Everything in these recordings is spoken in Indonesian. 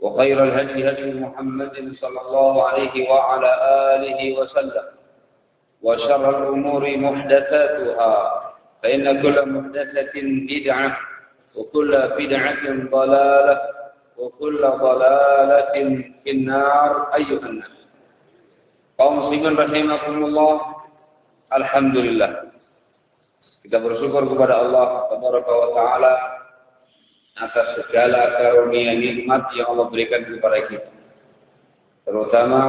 وخير الهدي هدي محمد صلى الله عليه وعلى آله وسلم. وشر الأمور محدثاتها فإن كل محدثة بدعة وكل بدعة ضلالة وكل ضلالة في النار أيها الناس. Kaum muslimin rahimakumullah alhamdulillah. Kita bersyukur kepada Allah tabaraka wa taala atas segala karunia nikmat yang Allah berikan kepada kita terutama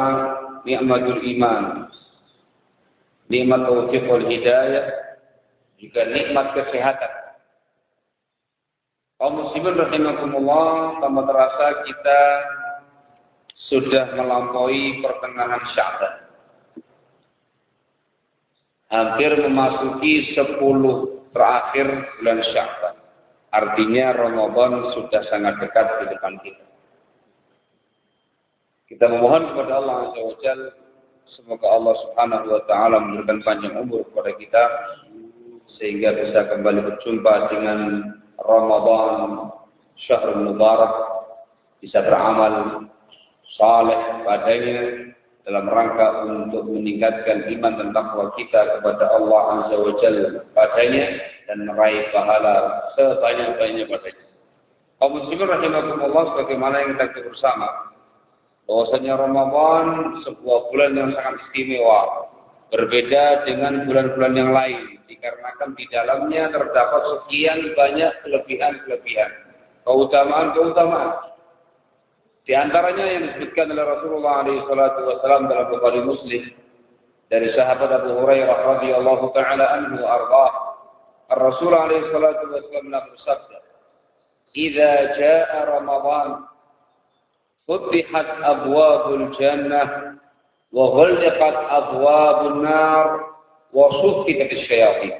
nikmatul iman nikmat taufiqul hidayah juga nikmat kesehatan kaum muslimin rahimakumullah tanpa terasa kita sudah melampaui pertengahan Sya'ban. Hampir memasuki 10 terakhir bulan Sya'ban. Artinya Ramadan sudah sangat dekat di depan kita. Kita memohon kepada Allah Azza wa Jal, semoga Allah Subhanahu wa taala memberikan panjang umur kepada kita sehingga bisa kembali berjumpa dengan Ramadan Syahrul Mubarak bisa beramal saleh padanya dalam rangka untuk meningkatkan iman dan takwa kita kepada Allah Azza wa Jalla padanya dan meraih pahala sebanyak-banyaknya padanya. Kaum muslimin rahimakumullah sebagaimana yang kita bersama bahwasanya Ramadan sebuah bulan yang sangat istimewa berbeda dengan bulan-bulan yang lain dikarenakan di dalamnya terdapat sekian banyak kelebihan-kelebihan keutamaan-keutamaan di antaranya yang disebutkan oleh Rasulullah SAW dalam Bukhari Muslim dari sahabat Abu Hurairah radhiyallahu taala anhu arbah. Rasul alaihi salatu wasallam bersabda, "Idza jaa Ramadan, futihat abwabul jannah wa ghulqat abwabun nar wa suffitat asyayatin."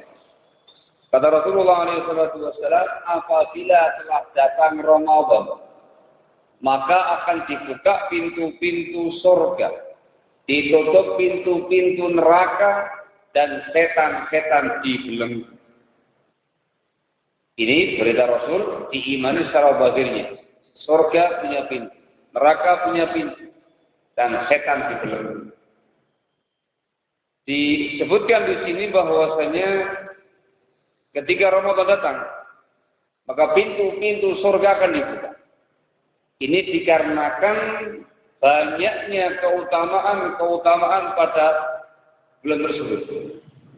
Kata Rasulullah alaihi salatu wasallam, apabila telah datang Ramadan, maka akan dibuka pintu-pintu surga, ditutup pintu-pintu neraka, dan setan-setan dibelenggu. Ini berita Rasul diimani secara batinnya. Surga punya pintu, neraka punya pintu, dan setan dibelenggu. Disebutkan di sini bahwasanya ketika Ramadan datang, maka pintu-pintu surga akan dibuka. Ini dikarenakan banyaknya keutamaan-keutamaan pada bulan tersebut.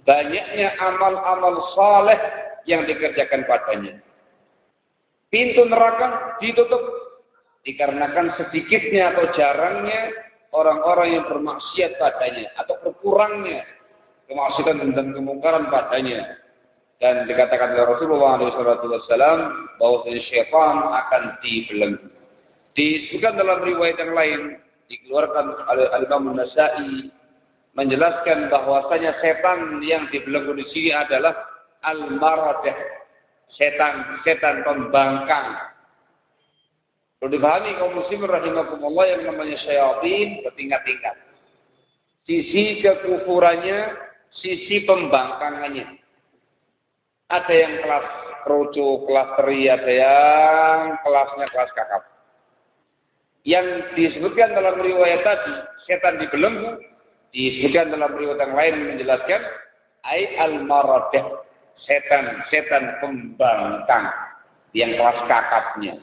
Banyaknya amal-amal saleh yang dikerjakan padanya. Pintu neraka ditutup dikarenakan sedikitnya atau jarangnya orang-orang yang bermaksiat padanya atau berkurangnya kemaksiatan dan kemungkaran padanya. Dan dikatakan oleh Rasulullah SAW bahwa syaitan akan dibelenggu. Disebutkan dalam riwayat yang lain dikeluarkan oleh Al-Imam Nasai menjelaskan bahwasanya setan yang dibelenggu di sini adalah al-maradah, setan setan pembangkang. Perlu dipahami kaum muslimin rahimakumullah yang namanya syayatin bertingkat-tingkat. Sisi kekufurannya sisi pembangkangannya. Ada yang kelas kerucu, kelas teri, ada yang kelasnya kelas kakap. Yang disebutkan dalam riwayat tadi, setan dibelenggu, disebutkan dalam riwayat yang lain menjelaskan, ay al-maradah, setan, setan pembangkang, yang kelas kakapnya.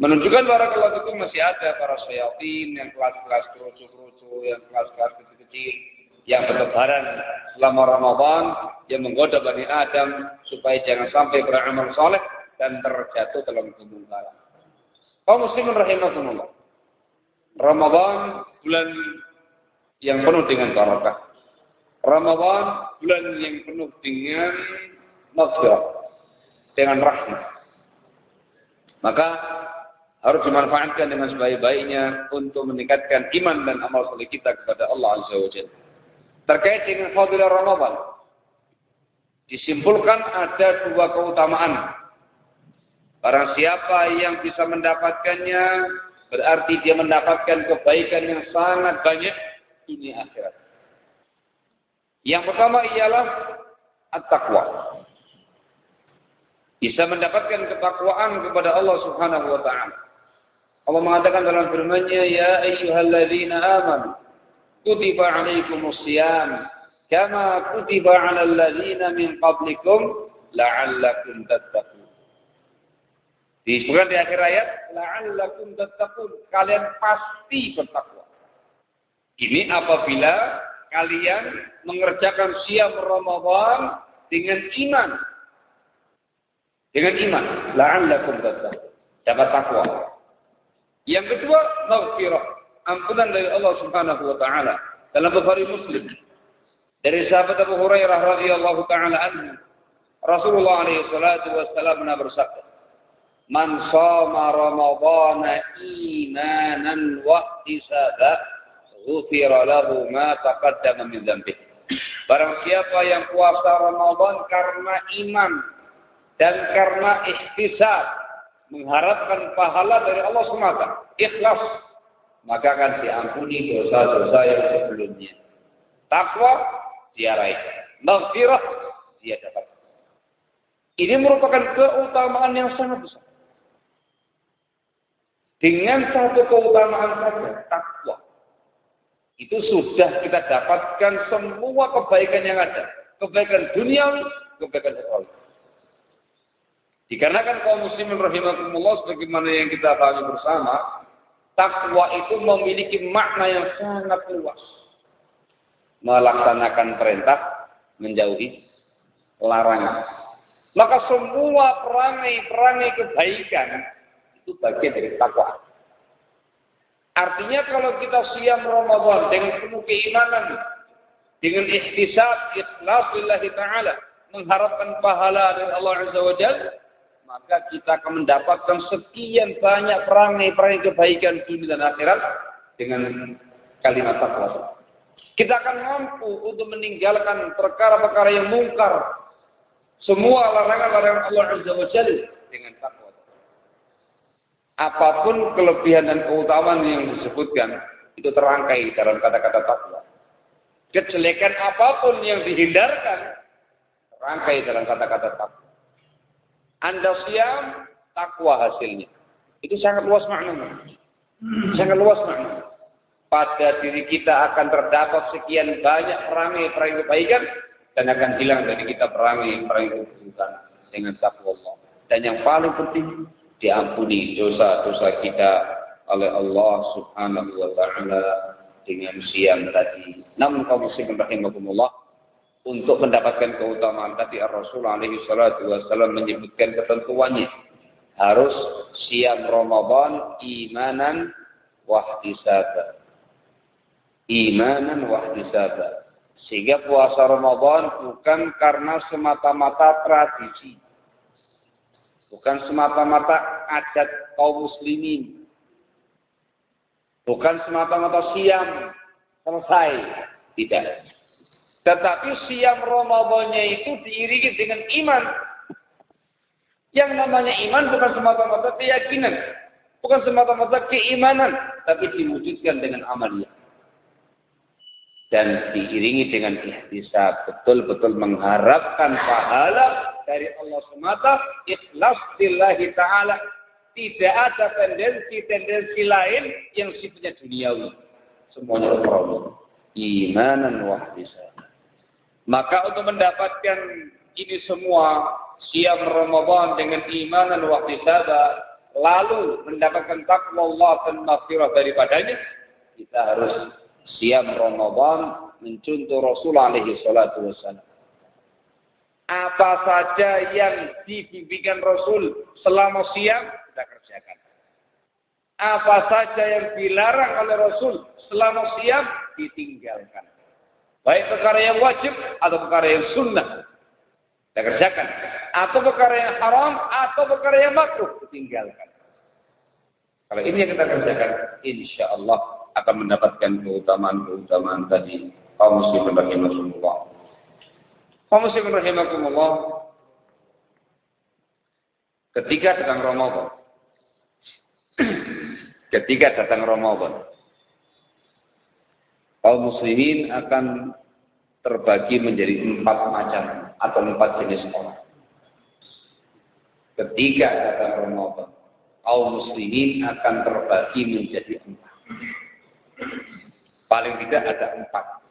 Menunjukkan bahwa kelas itu masih ada para syaitan yang kelas-kelas kerucu-kerucu, yang kelas-kelas kecil-kecil, yang bertebaran selama Ramadan yang menggoda Bani Adam supaya jangan sampai beramal soleh dan terjatuh dalam kemungkaran. Kaum muslimin rahimahumullah. Ramadan bulan yang penuh dengan barakah. Ramadan bulan yang penuh dengan maghfirah, dengan rahmat. Maka harus dimanfaatkan dengan sebaik-baiknya untuk meningkatkan iman dan amal soleh kita kepada Allah Azza wa Jalla terkait dengan fadilah Ramadan. Disimpulkan ada dua keutamaan. Barang siapa yang bisa mendapatkannya, berarti dia mendapatkan kebaikan yang sangat banyak ini akhirat. Yang pertama ialah at-taqwa. Bisa mendapatkan ketakwaan kepada Allah Subhanahu wa taala. Allah mengatakan dalam firman-Nya, "Ya ayyuhalladzina amanu kutiba alaikumus siyam kama kutiba alal ladzina min qablikum la'allakum tattaqun. Disebutkan di akhir ayat, la'allakum tattaqun. Kalian pasti bertakwa. Ini apabila kalian mengerjakan siam Ramadan dengan iman. Dengan iman. La'allakum tattaqun. Dapat takwa. Yang kedua, maghfirah ampunan dari Allah Subhanahu wa taala dalam Bukhari Muslim dari sahabat Abu Hurairah radhiyallahu taala anhu Rasulullah alaihi salatu pernah bersabda Man shama ramadhana imanan wa ihtisaba ghufira lahu ma taqaddama min dzambi Barang siapa yang puasa Ramadan karena iman dan karena ihtisab mengharapkan pahala dari Allah semata, ikhlas maka akan diampuni dosa-dosa yang sebelumnya. Takwa dia raih. Maghfirah dia dapat. Ini merupakan keutamaan yang sangat besar. Dengan satu keutamaan saja, takwa. Itu sudah kita dapatkan semua kebaikan yang ada. Kebaikan duniawi, kebaikan akhirat. Dikarenakan kaum muslimin rahimahumullah sebagaimana yang kita pahami bersama, Takwa itu memiliki makna yang sangat luas. Melaksanakan perintah, menjauhi larangan. Maka semua perangai-perangai kebaikan itu bagian dari takwa. Artinya kalau kita siam Ramadan dengan penuh keimanan, dengan ikhtisab, ikhlas lillahi ta'ala, mengharapkan pahala dari Allah Azza wa Jalla, maka kita akan mendapatkan sekian banyak perangai-perangai kebaikan dunia dan akhirat dengan kalimat takwa. Kita akan mampu untuk meninggalkan perkara-perkara yang mungkar. Semua larangan-larangan Allah Azza wa Jalla dengan takwa. Apa pun kelebihan dan keutamaan yang disebutkan, itu terangkai dalam kata-kata takwa. Kejelekan apa pun yang dihindarkan, terangkai dalam kata-kata takwa. Anda siam, takwa hasilnya. Itu sangat luas maknanya. Sangat luas maknanya. Pada diri kita akan terdapat sekian banyak perangai-perangai kebaikan dan akan hilang dari kita perangai-perangai keburukan dengan takwa Allah. Dan yang paling penting diampuni dosa-dosa kita oleh Allah Subhanahu wa taala dengan siam tadi. Namun kaum muslimin rahimakumullah, untuk mendapatkan keutamaan tadi Rasul alaihi salatu wasallam menyebutkan ketentuannya. Harus siam Ramadan imanan wahtisaba. Imanan wahtisaba. Sehingga puasa Ramadan bukan karena semata-mata tradisi bukan semata-mata adat kaum muslimin bukan semata-mata siam selesai tidak tetapi siam Ramadannya itu diiringi dengan iman. Yang namanya iman bukan semata-mata keyakinan. Bukan semata-mata keimanan. Tapi diwujudkan dengan amalnya. dan diiringi dengan ihtisab betul-betul mengharapkan pahala dari Allah semata ikhlas lillahi taala. Tidak ada tendensi-tendensi lain yang sifatnya duniawi. Semuanya Allah. Imanan wa maka untuk mendapatkan ini semua siam Ramadan dengan imanan wa lalu mendapatkan takwa Allah dan maghfirah daripadanya kita harus siam Ramadan mencontoh Rasul alaihi salatu wassalam. Apa saja yang dibimbingkan Rasul selama siam kita kerjakan. Apa saja yang dilarang oleh Rasul selama siam ditinggalkan. Baik perkara yang wajib atau perkara yang sunnah kita kerjakan. Atau perkara yang haram atau perkara yang makruh ditinggalkan. Kalau ini yang kita kerjakan, insya Allah akan mendapatkan keutamaan-keutamaan tadi. Kaum muslimin rahimahumullah. Kaum muslimin rahimahumullah. Ketika datang Ramadan. ketika datang Ramadan. Kaum muslimin akan terbagi menjadi empat macam atau empat jenis orang. Ketika datang Ramadan, kaum muslimin akan terbagi menjadi empat. Paling tidak ada empat.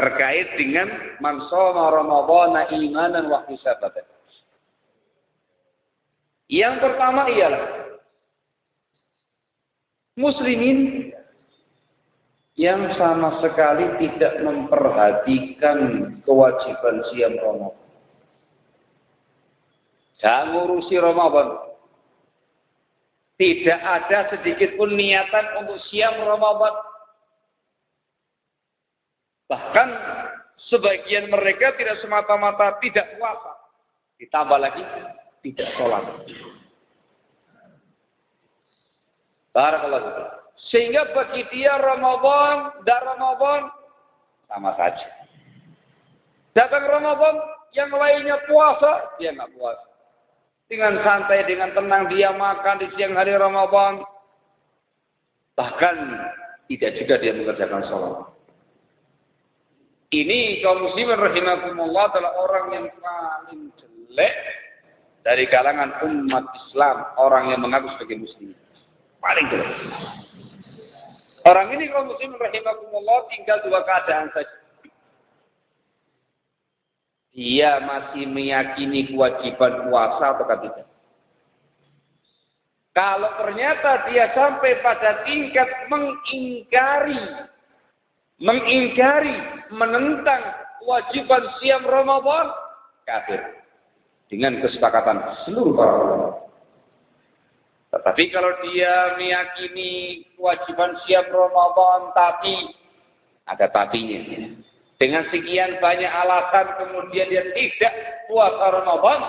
Terkait dengan mansoma Ramadhan imanan wa hisabatan. Yang pertama ialah muslimin yang sama sekali tidak memperhatikan kewajiban siam Ramadan. Jangan ngurusi Ramadan. Tidak ada sedikit pun niatan untuk siam Ramadan. Bahkan sebagian mereka tidak semata-mata tidak puasa. Ditambah lagi tidak sholat. Barakallahu Sehingga bagi dia Ramadan dan Ramadan sama saja. Datang Ramadan, yang lainnya puasa, dia nggak puasa. Dengan santai, dengan tenang dia makan di siang hari Ramadan. Bahkan tidak juga dia mengerjakan sholat. Ini kaum muslimin rahimahumullah adalah orang yang paling jelek dari kalangan umat Islam, orang yang mengaku sebagai muslim. Paling jelek. Orang ini kaum muslimin rahimahumullah tinggal dua keadaan saja dia masih meyakini kewajiban puasa atau tidak. Kalau ternyata dia sampai pada tingkat mengingkari, mengingkari, menentang kewajiban siam Ramadan, kafir. Dengan kesepakatan seluruh para ulama. Tetapi kalau dia meyakini kewajiban siam Ramadan, tapi ada tapinya dengan sekian banyak alasan kemudian dia tidak puasa Ramadan,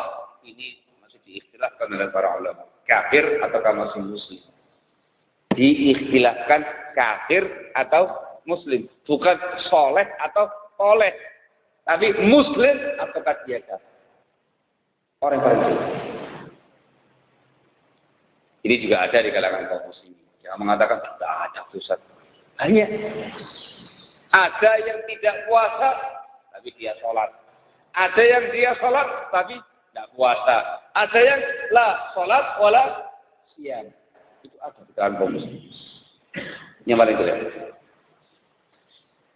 ini masih diistilahkan oleh para ulama. Kafir atau masih muslim? Diistilahkan kafir atau muslim. Bukan soleh atau oleh. Tapi muslim atau dia. Orang paling Ini juga ada di kalangan kaum muslim. Yang mengatakan tidak ada dosa. Banyak. Ada yang tidak puasa, tapi dia sholat. Ada yang dia sholat, tapi tidak puasa. Ada yang lah sholat, wala siang. Itu ada di dalam kaum Yang paling jelek.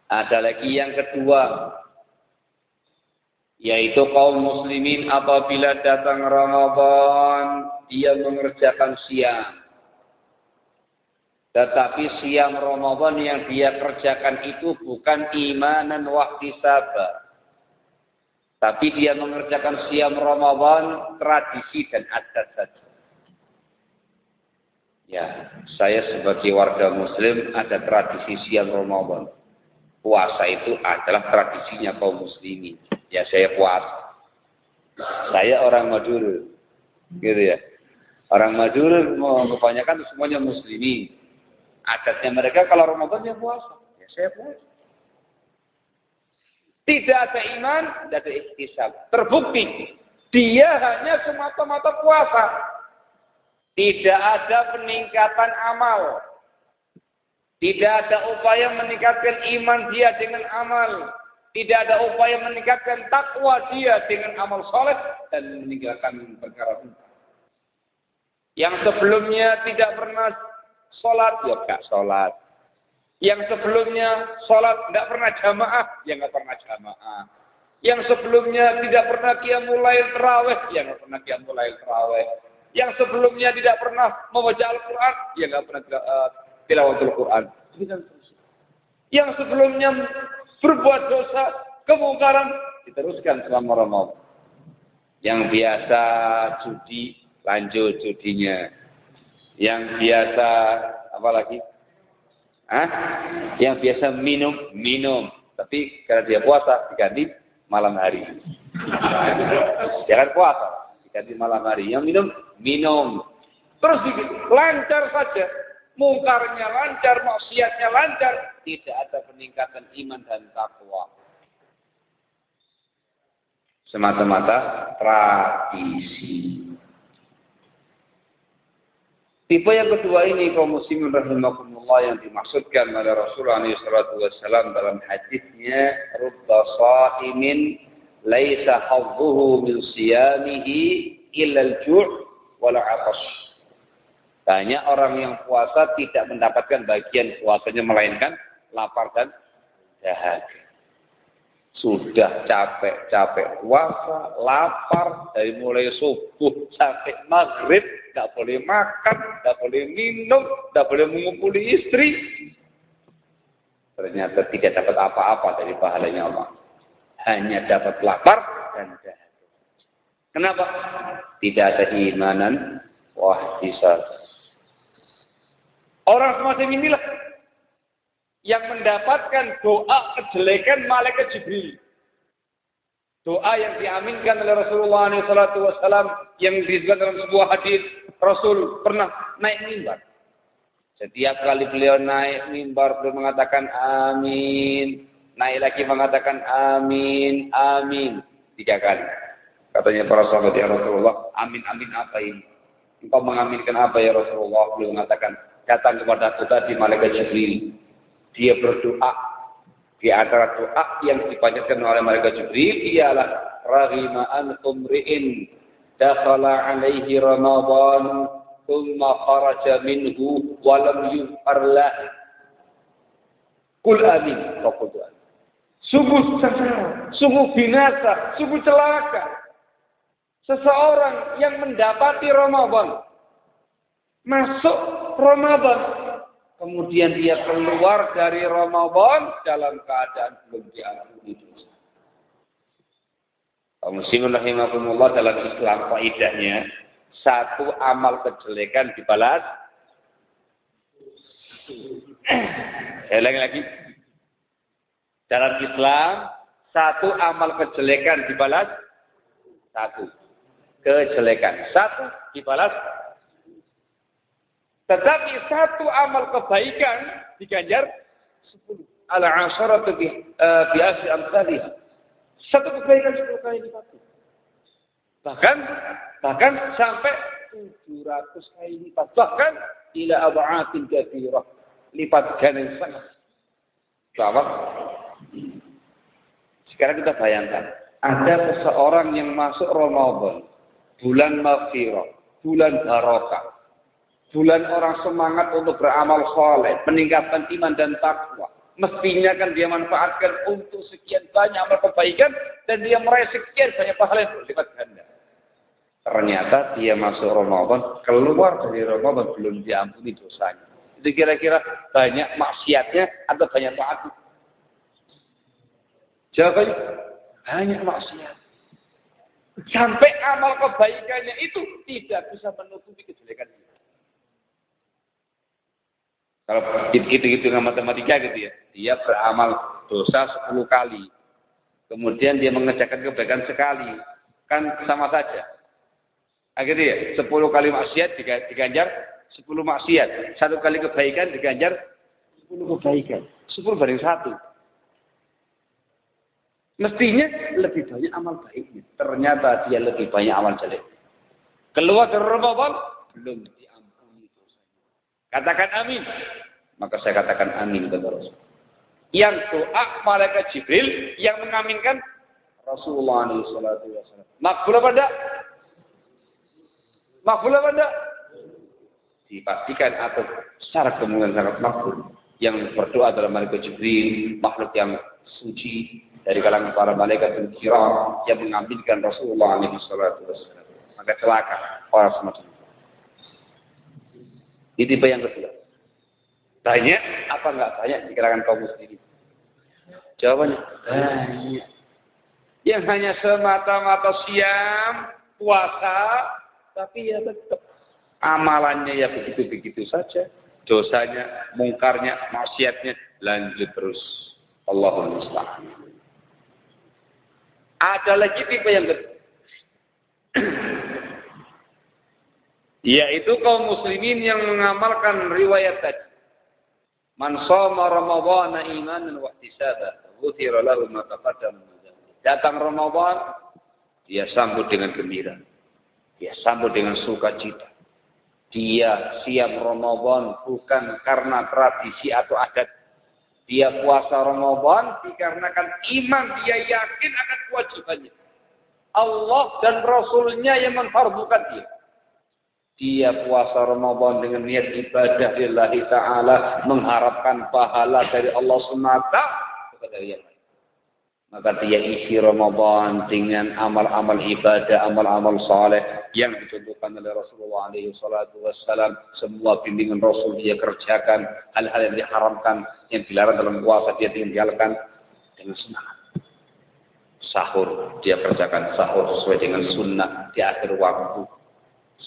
Ada lagi yang kedua, yaitu kaum muslimin apabila datang Ramadan, dia mengerjakan siang. Tetapi siang Ramadan yang dia kerjakan itu bukan imanan waktu sabar. Tapi dia mengerjakan siang Ramadan tradisi dan adat saja. Ya, saya sebagai warga muslim ada tradisi siang Ramadan. Puasa itu adalah tradisinya kaum muslimin. Ya, saya puasa. Saya orang Madura. Gitu ya. Orang Madura kebanyakan semuanya muslimin. Adatnya mereka kalau Ramadan ya puasa. Ya saya puasa. Tidak ada iman, tidak ada ikhtisab. Terbukti. Dia hanya semata-mata puasa. Tidak ada peningkatan amal. Tidak ada upaya meningkatkan iman dia dengan amal. Tidak ada upaya meningkatkan takwa dia dengan amal soleh dan meninggalkan perkara Yang sebelumnya tidak pernah sholat, ya gak sholat. Yang sebelumnya sholat tidak pernah jamaah, ya nggak pernah jamaah. Yang sebelumnya tidak pernah mulai terawih, ya nggak pernah mulai terawih. Yang sebelumnya tidak pernah membaca Al-Quran, ya nggak pernah uh, tilawatul Quran. Yang sebelumnya berbuat dosa, kemungkaran, diteruskan selama Ramadan. Yang biasa judi, lanjut judinya. Yang biasa, apalagi? Hah? Yang biasa minum, minum. Tapi karena dia puasa, diganti malam hari. Jangan puasa, diganti malam hari. Yang minum, minum. Terus lancar saja. Mungkarnya lancar, maksiatnya lancar. Tidak ada peningkatan iman dan takwa. Semata-mata tradisi. Tipe yang kedua ini kaum muslimin rahimakumullah yang dimaksudkan oleh Rasulullah SAW dalam hadisnya rubba sa'imin laisa hadzuhu min siyamihi illa al-ju' wal 'atash. Banyak orang yang puasa tidak mendapatkan bagian puasanya melainkan lapar dan dahaga. Sudah capek-capek puasa, lapar dari mulai subuh sampai maghrib tidak boleh makan, tidak boleh minum, tidak boleh mengumpuli istri. Ternyata tidak dapat apa-apa dari pahalanya Allah. Hanya dapat lapar dan jahat. Kenapa? Tidak ada imanan, bisa. Orang semacam inilah yang mendapatkan doa kejelekan malaikat Jibril. Doa yang diaminkan oleh Rasulullah SAW yang disebutkan dalam sebuah hadis Rasul pernah naik mimbar. Setiap kali beliau naik mimbar beliau mengatakan amin. Naik lagi mengatakan amin, amin. Tiga kali. Katanya para sahabat ya Rasulullah, amin, amin apa ini? Engkau mengaminkan apa ya Rasulullah? Beliau mengatakan, datang kepada aku tadi malaikat Jibril. Dia berdoa di antara doa yang dipanjatkan oleh malaikat Jibril ialah rahima an umri'in dakhala alaihi ramadan thumma kharaja minhu wa lam Kul amin. Sungguh sengsara, sungguh binasa, sungguh celaka. Seseorang yang mendapati Ramadan, masuk Ramadan, kemudian dia keluar dari Ramadan dalam keadaan belum diampuni dosa. Muslimun rahimakumullah dalam Islam faidahnya satu amal kejelekan dibalas. Saya ulangi lagi. Dalam Islam satu amal kejelekan dibalas. Satu. Kejelekan. Satu dibalas tetapi satu amal kebaikan diganjar sepuluh. Ala uh, biasi amsalih. Satu kebaikan sepuluh kali lipat. Bahkan bahkan sampai tujuh ratus kali lipat. Bahkan ila ab'atin kathirah. Lipat ganda sangat. Jawab. Sekarang kita bayangkan. Ada seseorang yang masuk Ramadan. Bulan maghfirah. Bulan barokah bulan orang semangat untuk beramal soleh, meningkatkan iman dan takwa. Mestinya kan dia manfaatkan untuk sekian banyak amal kebaikan dan dia meraih sekian banyak pahala yang berlipat ganda. Ternyata dia masuk Ramadan, keluar dari Ramadan belum diampuni dosanya. Itu kira-kira banyak maksiatnya atau banyak taatnya? Jawabannya banyak maksiat. Sampai amal kebaikannya itu tidak bisa menutupi kejelekan kalau hitung-hitung matematika gitu ya, dia beramal dosa 10 kali. Kemudian dia mengerjakan kebaikan sekali. Kan sama saja. Akhirnya ya, 10 kali maksiat diganjar 10 maksiat. Satu kali kebaikan diganjar 10 kebaikan. 10 banding satu. Mestinya lebih banyak amal baiknya. Ternyata dia lebih banyak amal jelek. Keluar dari Ramadan belum Katakan amin. Maka saya katakan amin kata Rasul. Yang doa malaikat Jibril yang mengaminkan Rasulullah SAW. Makbul apa enggak? Makbul apa enggak? Dipastikan atau secara kemungkinan sangat makbul. Yang berdoa adalah malaikat Jibril, makhluk yang suci dari kalangan para malaikat dan kiram yang mengaminkan Rasulullah SAW. Maka celaka orang semacam Ini tipe yang kedua. Banyak apa enggak banyak di kalangan kaum muslimin? Jawabannya banyak. Yang hanya semata-mata siam, puasa, tapi ya tetap amalannya ya begitu-begitu saja. Dosanya, mungkarnya, maksiatnya lanjut terus. Allahul musta'an. Ada lagi tipe yang kedua. Yaitu kaum muslimin yang mengamalkan riwayat tadi. Man shoma Ramadhana imanan wa ihtisaban, ghufira lahu ma Datang Ramadan, dia sambut dengan gembira. Dia sambut dengan sukacita. Dia siap Ramadan bukan karena tradisi atau adat. Dia puasa Ramadan dikarenakan iman dia yakin akan kewajibannya. Allah dan Rasulnya yang menfardukan dia. Dia puasa Ramadan dengan niat ibadah lillahi ta'ala. Mengharapkan pahala dari Allah semata. Dari yang. Maka dia isi Ramadan dengan amal-amal ibadah, amal-amal saleh yang dicontohkan oleh Rasulullah alaihi salatu wassalam. Semua bimbingan Rasul dia kerjakan. Hal-hal yang diharamkan, yang dilarang dalam puasa dia tinggalkan dengan semangat. Sahur, dia kerjakan sahur sesuai dengan sunnah di akhir waktu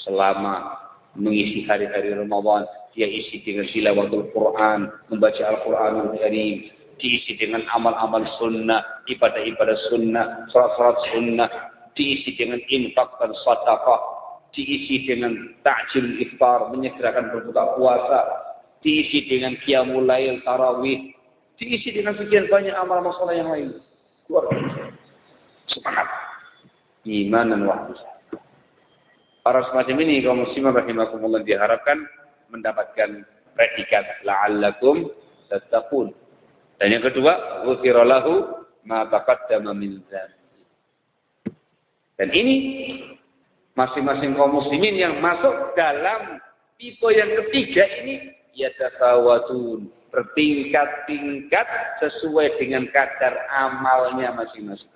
selama mengisi hari-hari Ramadan dia isi dengan tilawatul Quran, membaca Al-Quranul Karim, diisi dengan amal-amal sunnah, ibadah-ibadah sunnah, salat-salat sunnah, diisi dengan infak dan sedekah, diisi dengan takjil iftar, menyegerakan berbuka puasa, diisi dengan qiyamul lail, tarawih, diisi dengan sekian banyak amal masalah yang lain. Luar biasa. Semangat. Iman dan wahyu. Para semacam ini kaum muslimin rahimakumullah diharapkan mendapatkan predikat la'allakum tattaqun. Dan yang kedua, ghufira lahu ma taqaddama min Dan ini masing-masing kaum muslimin yang masuk dalam tipe yang ketiga ini ya tafawatun bertingkat-tingkat sesuai dengan kadar amalnya masing-masing.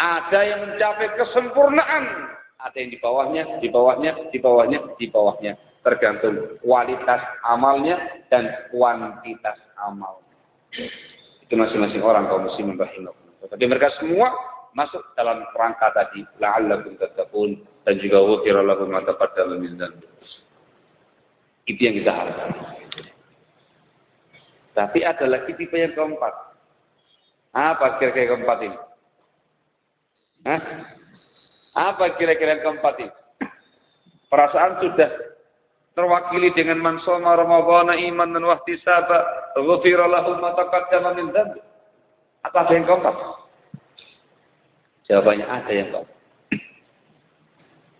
Ada yang mencapai kesempurnaan ada yang di bawahnya, di bawahnya, di bawahnya, di bawahnya. Tergantung kualitas amalnya dan kuantitas amal. Itu masing-masing orang kaum muslimin rahimahullah. Tapi mereka semua masuk dalam kerangka tadi. La'allakum tattaqun dan juga ghufira lahum ma taqaddama min Itu yang kita harapkan. Tapi ada lagi tipe yang keempat. Apa kira-kira keempat ini? Hah? Apa kira-kira yang keempat ini? Perasaan sudah terwakili dengan man shoma ramadhana iman dan wahtisaba ghufira lahu ma taqaddama min. Apa ada yang keempat? Jawabannya ada yang keempat.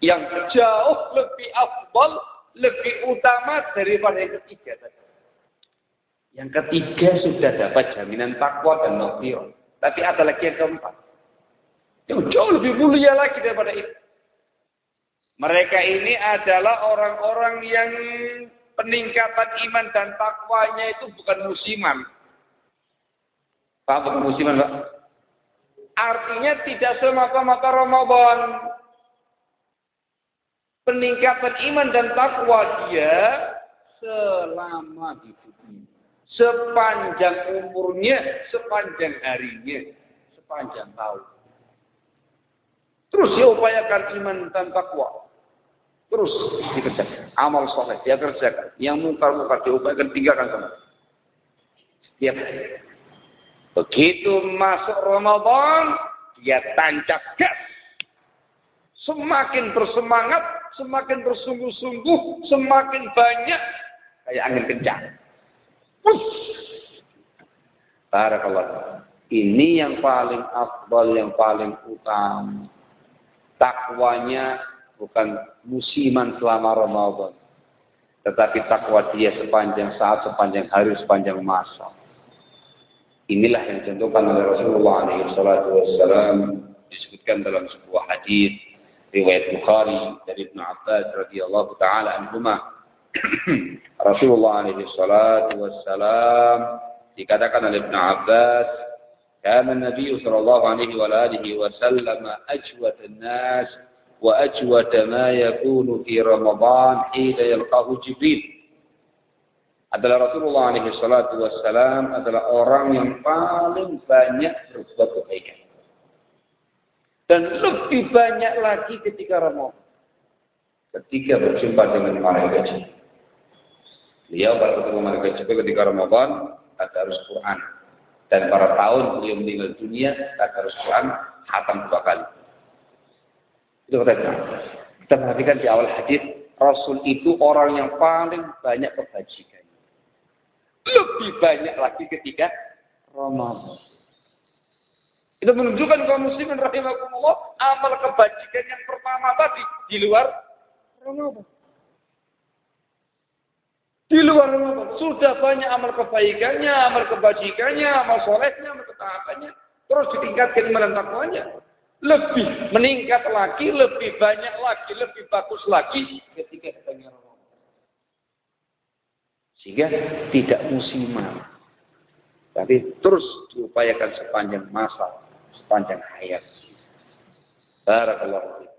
Yang jauh lebih afdal, lebih utama daripada yang ketiga tadi. Yang ketiga sudah dapat jaminan takwa dan maghfirah. Tapi ada lagi yang keempat. Yang jauh lebih mulia lagi daripada itu. Mereka ini adalah orang-orang yang peningkatan iman dan takwanya itu bukan musiman. Pak, bukan musiman, Pak? Artinya tidak semata-mata Ramadan. Peningkatan iman dan takwa dia selama hidupnya. Sepanjang umurnya, sepanjang harinya, sepanjang tahun. Terus dia upayakan iman dan takwa. Terus dikerjakan. Amal soleh dia kerjakan. Yang mungkar-mungkar diupayakan tinggalkan sama. Setiap Begitu masuk Ramadan, dia tancap gas. Semakin bersemangat, semakin bersungguh-sungguh, semakin banyak kayak angin kencang. Barakallah. Ini yang paling afdal, yang paling utama takwanya bukan musiman selama Ramadan. tetapi takwa dia sepanjang saat, sepanjang hari, sepanjang masa. Inilah yang dicontohkan oleh Rasulullah SAW disebutkan dalam sebuah hadis riwayat Bukhari dari Ibnu Abbas radhiyallahu taala anhuma Rasulullah alaihi salatu wassalam dikatakan oleh Ibnu Abbas كان النبي صلى الله عليه وآله وسلم أجود الناس وأجود ما يكون في رمضان حين يلقاه جبريل adalah Rasulullah alaihi salatu wassalam adalah orang yang paling banyak berbuat kebaikan. Dan lebih banyak lagi ketika Ramadan. Ketika berjumpa dengan malaikat Jibril. Beliau pada ketemu malaikat Jibril ketika Ramadan, kata harus Quran. Dan para tahun beliau meninggal dunia, kata harus Quran, hatam dua kali. Itu kata Kita perhatikan di awal hadis, Rasul itu orang yang paling banyak kebajikan lebih banyak lagi ketika Ramadan. Itu menunjukkan kaum muslimin rahimahumullah amal kebajikan yang pertama tadi di luar Ramadan. Di luar Ramadan sudah banyak amal kebaikannya, amal kebajikannya, amal solehnya, amal ketaatannya. Terus ditingkatkan iman dan takwanya. Lebih meningkat lagi, lebih banyak lagi, lebih bagus lagi ketika datangnya Ramadan. Sehingga tidak musiman. Tapi terus diupayakan sepanjang masa, sepanjang hayat. Barakallahu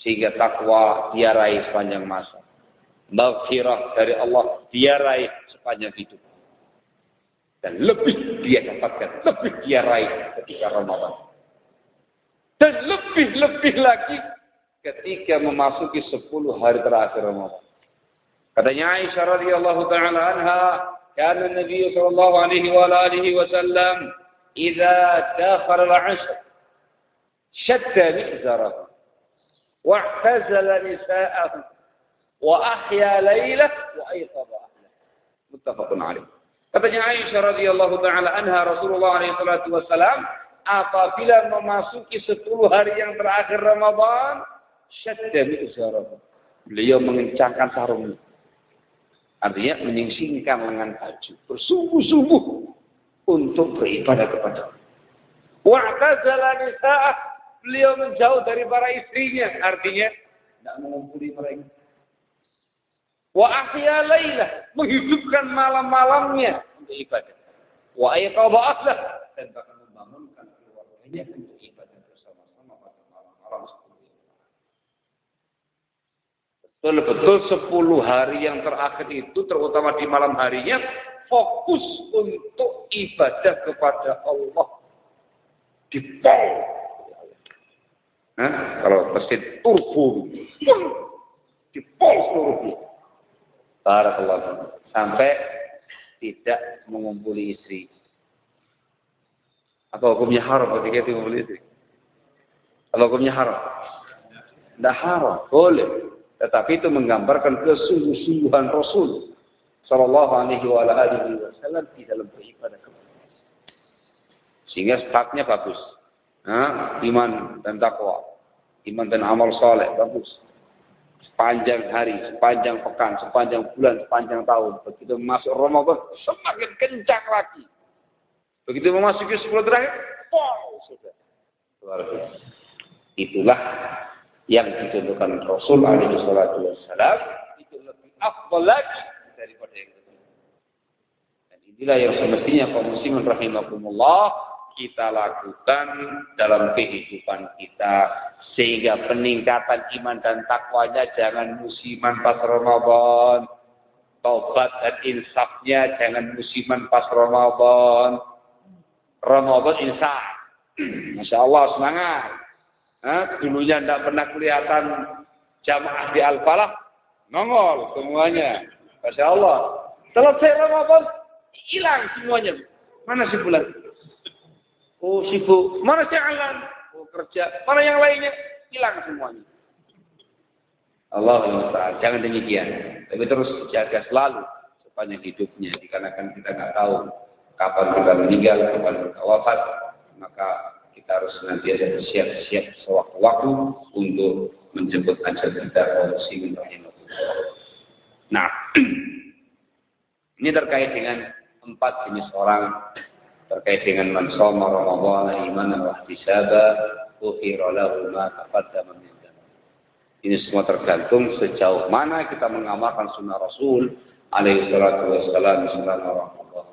Sehingga takwa diarai sepanjang masa. Maghfirah dari Allah diarai sepanjang hidup. Dan lebih dia dapatkan, lebih dia raih ketika Ramadan. Dan lebih-lebih lagi ketika memasuki 10 hari terakhir Ramadan. Katanya Aisyah radhiyallahu taala anha, "Kana Nabi sallallahu alaihi wa alihi wasallam idza dakhara al-'ashr shadda mi'zarahu wa i'tazala nisa'ahu wa ahya laylahu wa ayqadha ahlahu." Muttafaqun alaih. Katanya Aisyah radhiyallahu taala anha Rasulullah alaihi salatu wasallam apabila memasuki 10 hari yang terakhir Ramadan syadda mi'zarahu. Beliau mengencangkan sarungnya Artinya menyingsingkan lengan baju. Bersungguh-sungguh untuk beribadah kepada Allah. Wa'tazala nisa'ah. Beliau menjauh dari para istrinya. Artinya, tidak mengumpuli mereka. Wa ahya laylah. Menghidupkan malam-malamnya untuk ibadah. Wa ayqadha ahlah. Dan bahkan membangunkan keluarganya untuk ibadah bersama-sama pada malam-malam Betul-betul 10 hari yang terakhir itu, terutama di malam harinya, fokus untuk ibadah kepada Allah. Di pol. Nah, kalau mesin turbo, di pol seluruhnya. Barakallah. Sampai tidak mengumpuli istri. Apa hukumnya haram ketika itu mengumpuli istri? Apa hukumnya haram? Tidak haram, boleh. Tetapi itu menggambarkan kesungguh-sungguhan Rasul Sallallahu Alaihi Wasallam di dalam beribadah kepada Sehingga startnya bagus. Nah, iman dan takwa, iman dan amal soleh bagus. Sepanjang hari, sepanjang pekan, sepanjang bulan, sepanjang tahun. Begitu masuk Ramadan, semakin kencang lagi. Begitu memasuki 10 terakhir, wow, sudah. Luar biasa. Itulah yang dicontohkan Rasul alaihi salatu wassalam itu lebih afdal lagi daripada yang itu. Dan inilah yang semestinya kaum muslimin rahimakumullah kita lakukan dalam kehidupan kita sehingga peningkatan iman dan takwanya jangan musiman pas Ramadan tobat dan insafnya jangan musiman pas Ramadan Ramadan insaf Masya Allah semangat Hah? Dulunya tidak pernah kelihatan jamaah di Al-Falah, nongol semuanya. Masya Allah. Selesai Ramadan, hilang semuanya. Mana si bulan? Oh sibuk. Mana si Alan? Oh kerja. Mana yang lainnya? Hilang semuanya. Allah Taala. Jangan demikian. Tapi terus jaga selalu sepanjang hidupnya. Dikarenakan kita nggak tahu kapan kita meninggal, kapan kita wafat. Maka kita harus senantiasa bersiap-siap sewaktu-waktu untuk menjemput ajal kita. Nah, ini terkait dengan empat jenis orang terkait dengan man shoma Ramadan imanan wa ihtisaba ghufira lahu ma taqaddama min Ini semua tergantung sejauh mana kita mengamalkan sunnah Rasul alaihi salatu wassalam selama Ramadan.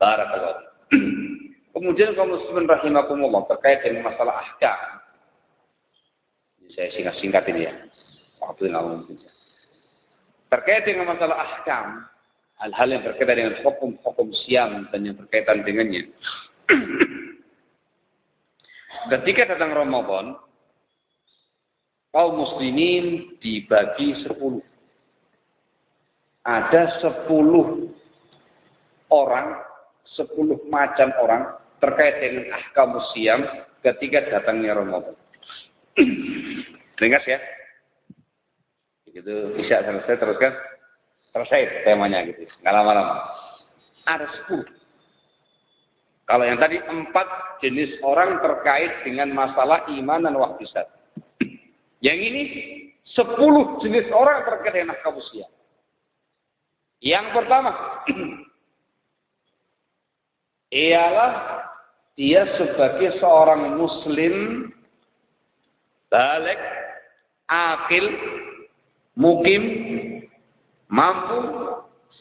Barakallahu. Kemudian kaum muslimin rahimakumullah terkait dengan masalah ahkam. Saya singkat-singkat ini ya. Waktu yang mungkin. Terkait dengan masalah ahkam, hal-hal yang berkaitan dengan hukum-hukum siam dan yang berkaitan dengannya. Ketika datang Ramadan, kaum muslimin dibagi sepuluh. Ada sepuluh orang, sepuluh macam orang terkait dengan ahkam siam ketika datangnya Ramadan. Ringkas ya? Begitu bisa selesai teruskan selesai temanya gitu. Nggak lama-lama. Ada sepuluh. Kalau yang tadi empat jenis orang terkait dengan masalah iman dan waktu saat. Yang ini sepuluh jenis orang terkait dengan usia. Yang pertama ialah dia sebagai seorang muslim balik akil mukim mampu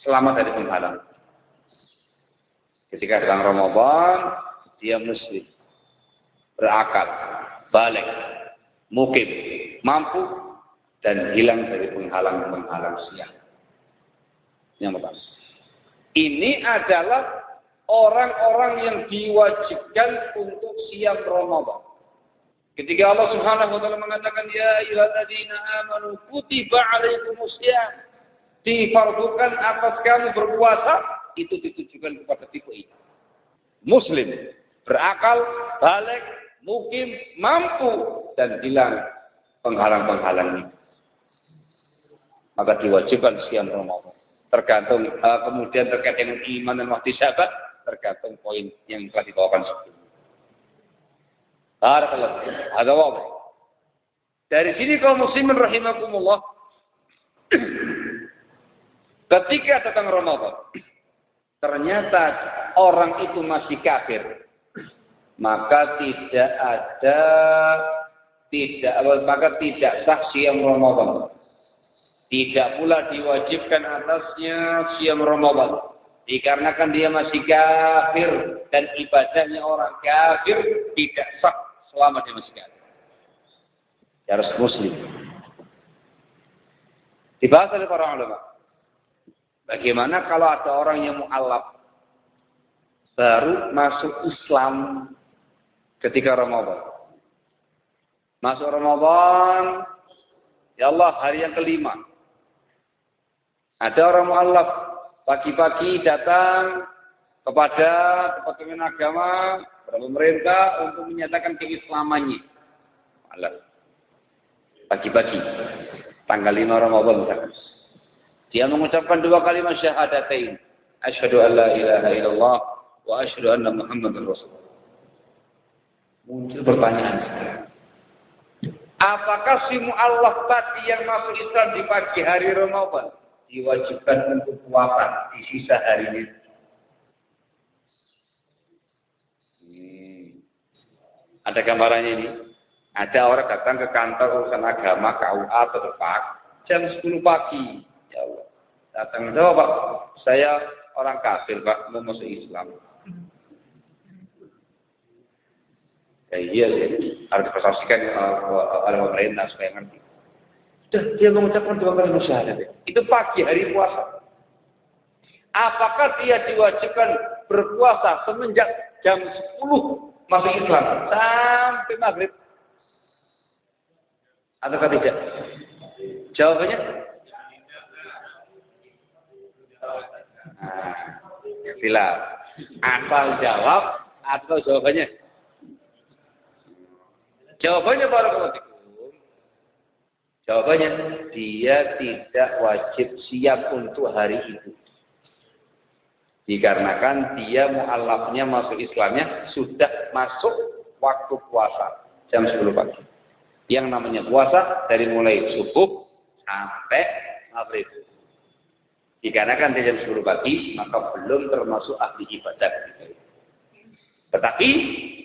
selamat dari penghalang. Ketika datang Ramadan, dia muslim, berakal, balik, mukim, mampu, dan hilang dari penghalang-penghalang siang. Yang pertama. Ini adalah orang-orang yang diwajibkan untuk siap Ramadan. Ketika Allah Subhanahu wa taala mengatakan ya ayyuhalladzina amanu kutiba alaikumusiyam difardukan atas kamu berpuasa itu ditujukan kepada tipe ini. Muslim berakal, balik, mukim, mampu dan hilang penghalang-penghalang ini. Maka diwajibkan siam Ramadan. Tergantung uh, kemudian terkait dengan iman dan waktu sahabat tergantung poin yang telah dibawakan sebelumnya. Barakallahu Ada wabah. Dari sini kaum muslimin rahimakumullah. Ketika datang Ramadan. Ternyata orang itu masih kafir. Maka tidak ada tidak maka tidak sah siam Ramadan. Tidak pula diwajibkan atasnya siam Ramadan. Dikarenakan dia masih kafir dan ibadahnya orang kafir tidak sah selama dia masih kafir. Harus muslim. Dibahas oleh para ulama. Bagaimana kalau ada orang yang mu'alaf baru masuk Islam ketika Ramadan. Masuk Ramadan, ya Allah hari yang kelima. Ada orang mu'alaf pagi-pagi datang kepada Departemen Agama pemerintah untuk menyatakan keislamannya. Malas. Pagi-pagi. Tanggal 5 Ramadan misalkan. Dia mengucapkan dua kalimat syahadatain. Asyhadu an la ilaha illallah wa asyhadu anna Muhammadar Rasulullah. Muncul pertanyaan Apakah si mu'allaf tadi yang masuk Islam di pagi hari Ramadan diwajibkan untuk puasa di sisa hari ini? Ada gambarannya ini. Ada orang datang ke kantor urusan agama, KUA atau depak, jam 10 pagi. Ya. Datang, jawab Pak, saya orang kafir Pak, mau masuk Islam. Ya iya sih, harus dipersaksikan oleh pemerintah supaya ngerti. Sudah, dia mengucapkan dua kali musyahadat. Itu pagi hari puasa. Apakah dia diwajibkan berpuasa semenjak jam 10 masuk Islam sampai maghrib ataukah tidak? Jawabannya? Nah, sila. Asal jawab atau jawabannya? Jawabannya para Jawabannya, dia tidak wajib siap untuk hari itu. Dikarenakan dia mu'alafnya masuk Islamnya sudah masuk waktu puasa jam 10 pagi. Yang namanya puasa dari mulai subuh sampai maghrib. Dikarenakan di jam 10 pagi, maka belum termasuk ahli ibadah. Tetapi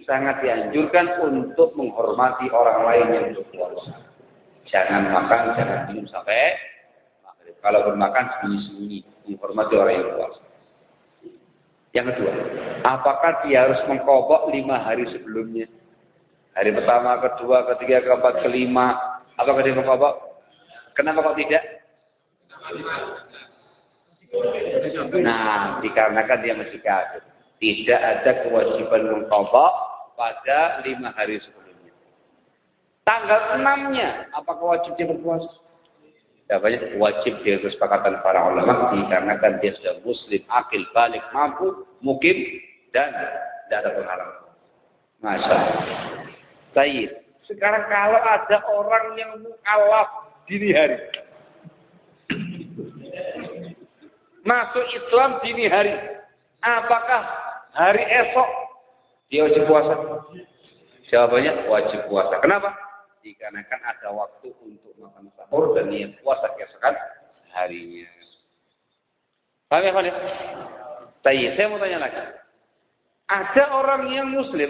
sangat dianjurkan untuk menghormati orang lain yang berpuasa. Jangan makan, jangan minum sampai maghrib. Kalau bermakan sembunyi-sembunyi, menghormati orang yang berpuasa. Yang kedua, apakah dia harus mengkobok lima hari sebelumnya? Hari pertama, kedua, ketiga, keempat, kelima. Apakah dia mengkobok? Kenapa kok tidak? Nah, dikarenakan dia masih kafir. Tidak ada kewajiban mengkobok pada lima hari sebelumnya. Tanggal enamnya, apakah wajib dia berpuasa? Jawabannya wajib dia kesepakatan para ulama dikarenakan dia sudah muslim, akil, balik, mampu, mukim, dan tidak ada penghalang. Masya Allah. Sekarang kalau ada orang yang mu'alaf dini hari, masuk Islam dini hari. Apakah hari esok dia wajib puasa? Jawabannya wajib puasa. Kenapa? Dikarenakan ada waktu untuk makan sahur dan niat puasa keesokan harinya. Paham ya, Pak? Tapi saya mau tanya lagi. Ada orang yang muslim,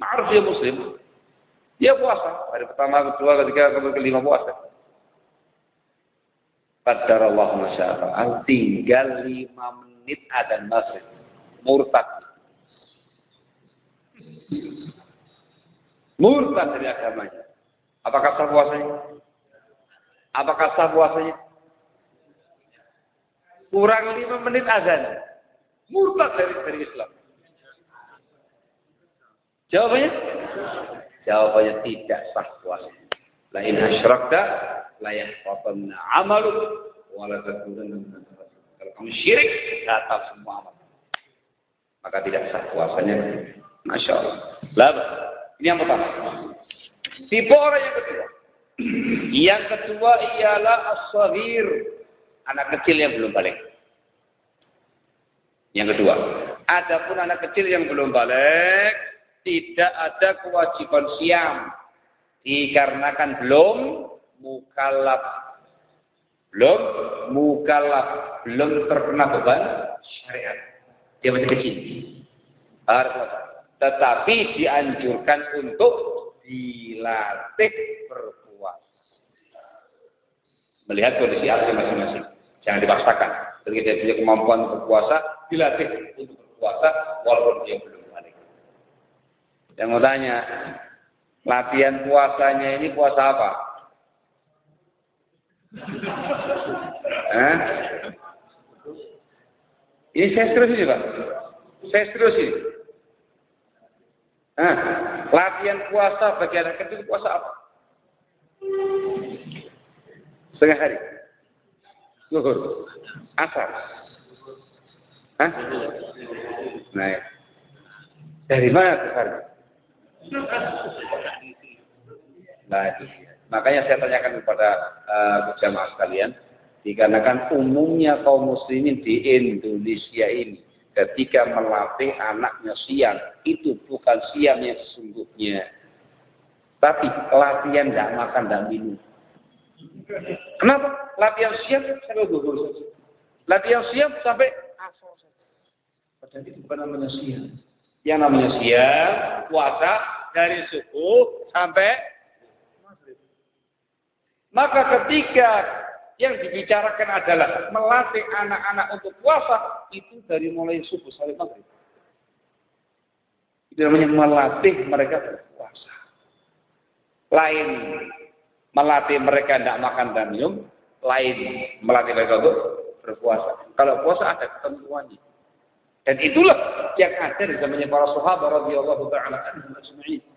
maaf dia muslim, dia puasa. Hari pertama, kedua, ketiga, kelima puasa. Qadar Allah masya'afa'al. Tinggal lima menit adan maghrib. Murtad. Murtad dari agamanya. Apakah sah puasanya? Apakah sah puasanya? Kurang lima menit azan. Murtad dari, dari Islam. Jawabannya? Jawabannya tidak sah puasanya. Lain asyrakta layak yahfatanna amaluk wala takunanna Kalau kamu syirik, batal semua amal. Maka tidak sah puasanya. Masya Allah. Ini yang pertama. Tipe orang yang kedua. Yang kedua ialah as Anak kecil yang belum balik. Yang kedua. Adapun anak kecil yang belum balik, tidak ada kewajiban siam. Dikarenakan belum mukallaf. Belum mukallaf, belum terkena beban syariat. Dia masih kecil. Tetapi dianjurkan untuk dilatih berpuasa. Melihat kondisi asli masing-masing. Jangan dipaksakan. Ketika dia punya kemampuan berpuasa, dilatih untuk berpuasa walaupun dia belum balik. Yang mau tanya, latihan puasanya ini puasa apa? Ini saya terus ini Pak. Saya terus ini. Hah? Latihan puasa bagi anak kecil puasa apa? Setengah hari. Zuhur. Asar. Hah? Nah, dari mana tuh hari? Nah, Makanya saya tanyakan kepada uh, jamaah sekalian, dikarenakan umumnya kaum muslimin di Indonesia ini ketika melatih anaknya siang itu bukan siang yang sesungguhnya. Tapi latihan tidak makan dan minum. Kenapa? Latihan siang sampai gugur latihan siang sampai asal saja. Padahal itu bukan namanya siang. Yang namanya siang puasa dari subuh sampai maka ketika yang dibicarakan adalah melatih anak-anak untuk puasa, itu dari mulai subuh sampai maghrib. Itu namanya melatih mereka berpuasa. Lain melatih mereka tidak makan dan minum, lain melatih mereka untuk berpuasa. Kalau puasa ada ketentuannya. Dan itulah yang ada di zamannya para sahabat radhiyallahu taala anhum ajma'in.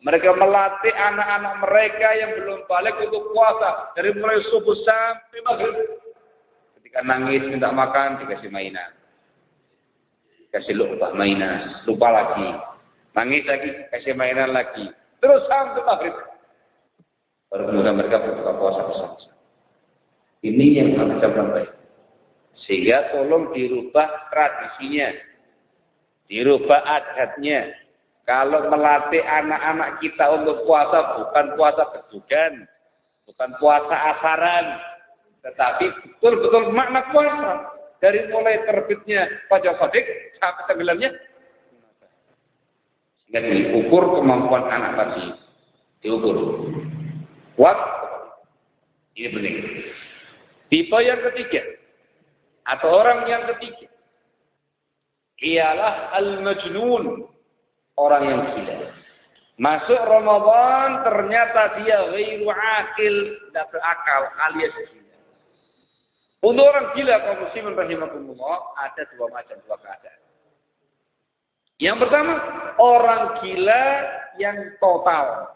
Mereka melatih anak-anak mereka yang belum balik untuk puasa dari mulai subuh sampai maghrib. Ketika nangis minta makan dikasih mainan, kasih lupa mainan, lupa lagi, nangis lagi kasih mainan lagi, terus sampai maghrib. Baru kemudian mereka berbuka puasa bersama. Ini yang kita baik. Sehingga tolong dirubah tradisinya, dirubah adatnya, kalau melatih anak-anak kita untuk puasa bukan puasa kedugan, bukan puasa asaran, Tetapi betul-betul makna puasa. Dari mulai terbitnya Fajar Sodik sampai tenggelamnya. Sehingga diukur kemampuan anak tadi. Diukur. Kuat. Ini penting. Tipe yang ketiga. Atau orang yang ketiga. Ialah al-majnun. Orang yang gila. Masuk Ramadan ternyata dia ghairu akil, tidak berakal alias gila. Untuk orang gila kaum muslimin rahimakumullah ada dua macam dua keadaan. Yang pertama, orang gila yang total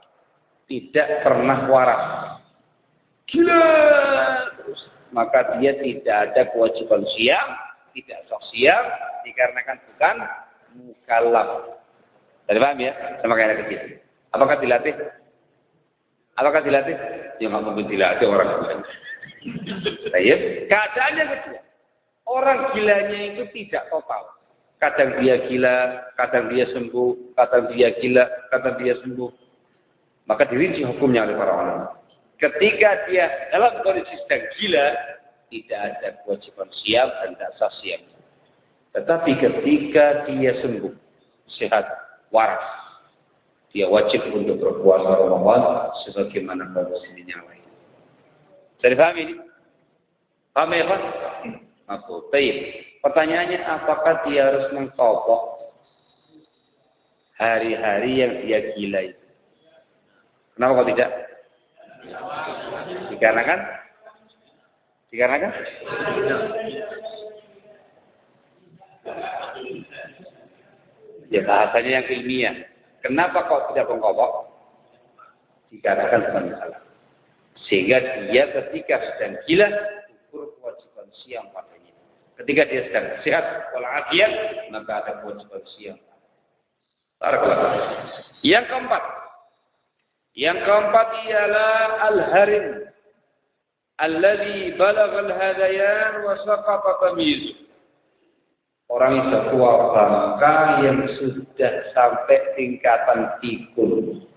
tidak pernah waras. Gila terus. Maka dia tidak ada kewajiban siam, tidak sosial, dikarenakan bukan mukallaf. Tadi paham ya? Sama kayak anak kecil. Apakah dilatih? Apakah dilatih? Ya nggak mungkin dilatih orang gila. Baik. Keadaannya kedua. Orang gilanya itu tidak total. Kadang dia gila, kadang dia sembuh, kadang dia gila, kadang dia sembuh. Maka dirinci hukumnya oleh para ulama. Ketika dia dalam kondisi sedang gila, tidak ada kewajiban siap dan tidak sah siap. Tetapi ketika dia sembuh, sehat, waras. Dia wajib untuk berpuasa Ramadan sebagaimana kaum muslimin yang lain. Jadi paham ini? Paham ya Pak? Aku. Baik. Pertanyaannya apakah dia harus mengkobok hari-hari yang dia gila itu? Kenapa kok tidak? Dikarenakan? Dikarenakan? Ya bahasanya yang ilmiah. Kenapa kok tidak mengkobok? Dikarenakan bukan salah. Sehingga dia ketika sedang gila, ukur kewajiban siang padanya. Ketika dia sedang sehat, walafiat, maka ada kewajiban siang. Yang keempat, yang keempat ialah al-harim alladhi balagha al-hadayan wa saqata tamyizu. Orang yang tua bangka yang sudah sampai tingkatan tikun.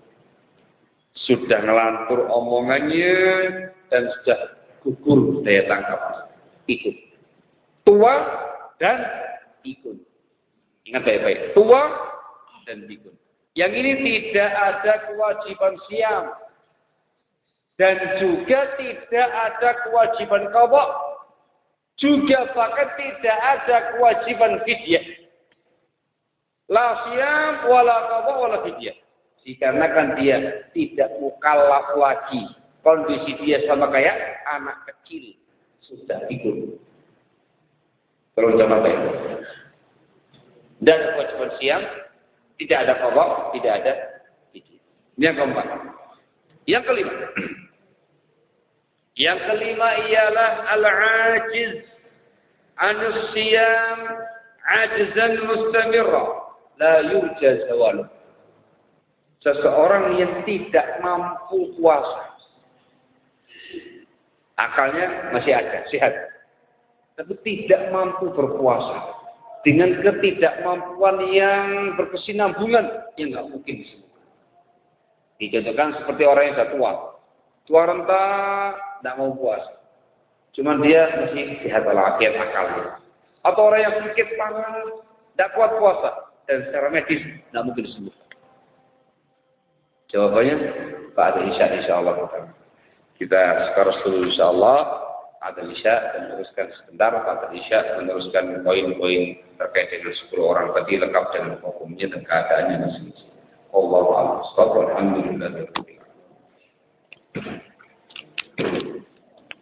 Sudah ngelantur omongannya dan sudah gugur daya tangkap. Ikut. Tua dan ikut. Ingat baik-baik. Tua dan ikut. Yang ini tidak ada kewajiban siam. Dan juga tidak ada kewajiban kawak juga bahkan tidak ada kewajiban fidyah. La siam wala qadha wala fidyah. Dikarenakan dia tidak mukallaf lagi. Kondisi dia sama kayak anak kecil. Sudah tidur. Terus jamaah baik. Dan kewajiban siam tidak ada qadha, tidak ada fidyah. Ini yang keempat. Yang kelima. Yang kelima ialah al-ajiz anus siyam ajzan mustamirra la yurja zawalu. Seseorang yang tidak mampu puasa. Akalnya masih ada, sehat. Tapi tidak mampu berpuasa. Dengan ketidakmampuan yang berkesinambungan, yang nggak mungkin disembuhkan. Dicontohkan seperti orang yang sudah tua. Tua renta, tidak mau puasa. Cuma dia masih sehat walafiat akalnya. Atau orang yang sakit panas, tidak kuat puasa. Dan secara medis tidak mungkin disembuhkan. Jawabannya Pak Isya insya Allah. Kita sekarang dulu insya Allah. Ada Isya dan meneruskan sebentar. Pak Isya meneruskan poin-poin terkait dengan 10 orang tadi lengkap dengan hukumnya dan keadaannya masing-masing. Allah Alhamdulillah.